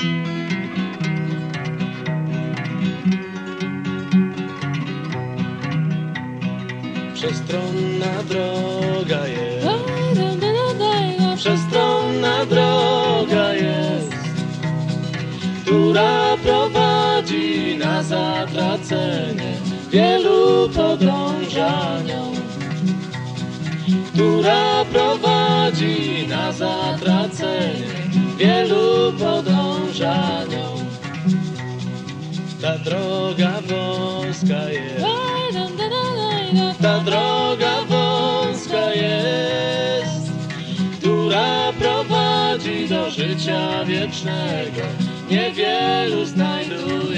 شر ن گا شسر نا تور جی نا ساتر پروا جی نا ساتر تندر گا بوس گا تندر گا بوس گا جی دو گر روسنائی رو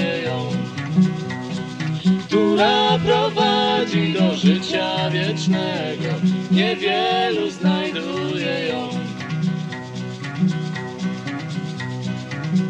را پر جی دو شاچنا گا یہ روز نئی رو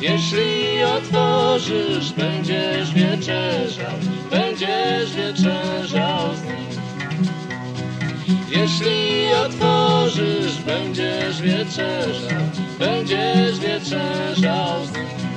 دوس منج سنجری دوس منجا سا پنج ساؤ